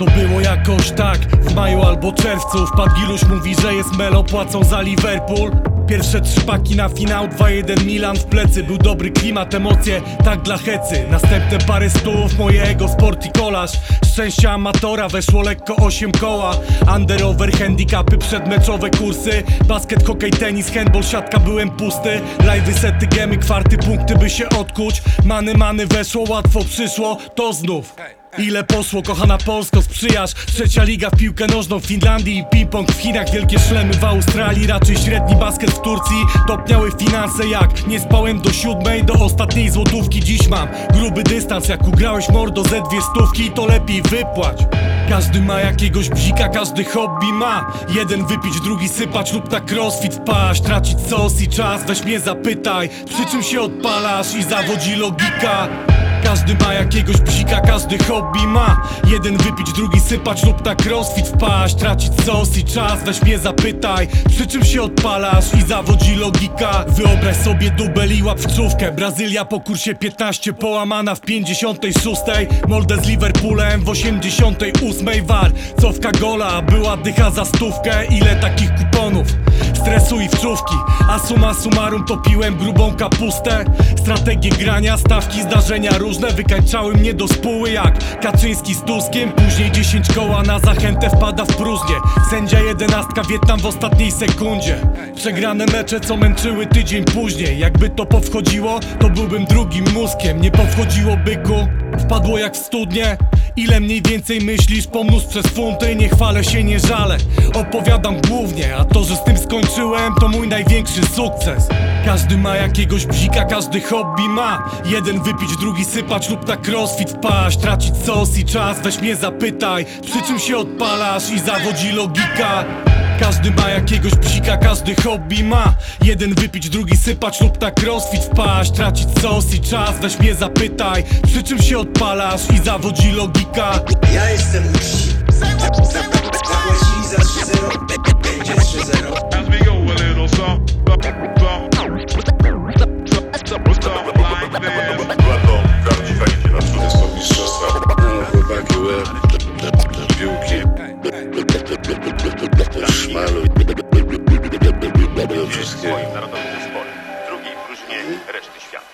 To było jakoś tak, w maju albo czerwcu Wpadł Giluś, mówi, że jest melo, płacą za Liverpool. Pierwsze trzy paki na finał, 2-1 Milan w plecy. Był dobry klimat, emocje, tak dla hecy. Następne parę stów, mojego sport i kolaż. Szczęścia amatora, weszło lekko 8 koła. Under over, handicapy, przedmeczowe kursy. Basket, hokej, tenis, handball, siatka, byłem pusty. Live'y, sety, gemy, kwarty, punkty, by się odkuć. Many, many, weszło, łatwo przyszło, to znów Ile poszło, kochana Polsko, sprzyjasz? Trzecia liga w piłkę nożną w Finlandii i ping-pong w Chinach. Wielkie szlemy w Australii, raczej średni basket w Turcji. Topniały finanse jak? Nie spałem do siódmej Do ostatniej złotówki dziś mam. Gruby dystans Jak ugrałeś mordo ze dwie stówki, to lepiej wypłać. Każdy ma jakiegoś bzika, każdy hobby ma. Jeden wypić, drugi sypać lub na crossfit wpaść. Tracić sos i czas, weź mnie zapytaj Przy czym się odpalasz i zawodzi logika każdy ma jakiegoś bzika, każdy hobby ma. Jeden wypić, drugi sypać lub na crossfit wpaść Tracić sos i czas, weź mnie zapytaj. Przy czym się odpalasz i zawodzi logika. Wyobraź sobie dubel i łap w czówkę Brazylia po kursie 15 połamana w 56 Molde z Liverpoolem w 88 War, cofka gola, była dycha za stówkę. Ile takich kuponów? Stresu i wczówki A suma summarum topiłem grubą kapustę. Strategie grania, stawki, zdarzenia różne Wykańczały mnie do spóły jak Kaczyński z Tuskiem. Później 10 koła na zachętę wpada w próżnię. Sędzia jedenastka Wietnam w ostatniej sekundzie. Przegrane mecze co męczyły tydzień później. Jakby to powchodziło, to byłbym drugim mózgiem. Nie powchodziło byku, wpadło jak w studnie Ile mniej więcej myślisz, pomnóż przez funty? Nie chwalę się, nie żalę, opowiadam głównie A to, że z tym skończyłem, to mój największy sukces Każdy ma jakiegoś bzika, każdy hobby ma. Jeden wypić, drugi sypać lub na crossfit wpaść. Tracić sos i czas, weź mnie zapytaj. Przy czym się odpalasz i zawodzi logika. Każdy ma jakiegoś bzika, każdy hobby ma. Jeden wypić, drugi sypać lub na crossfit wpaść. Tracić sos i czas, weź mnie zapytaj. Przy czym się odpalasz i zawodzi logika. Ja jestem uczciwy. Zapłacili za 3-0, będzie 3-0. reszty świata.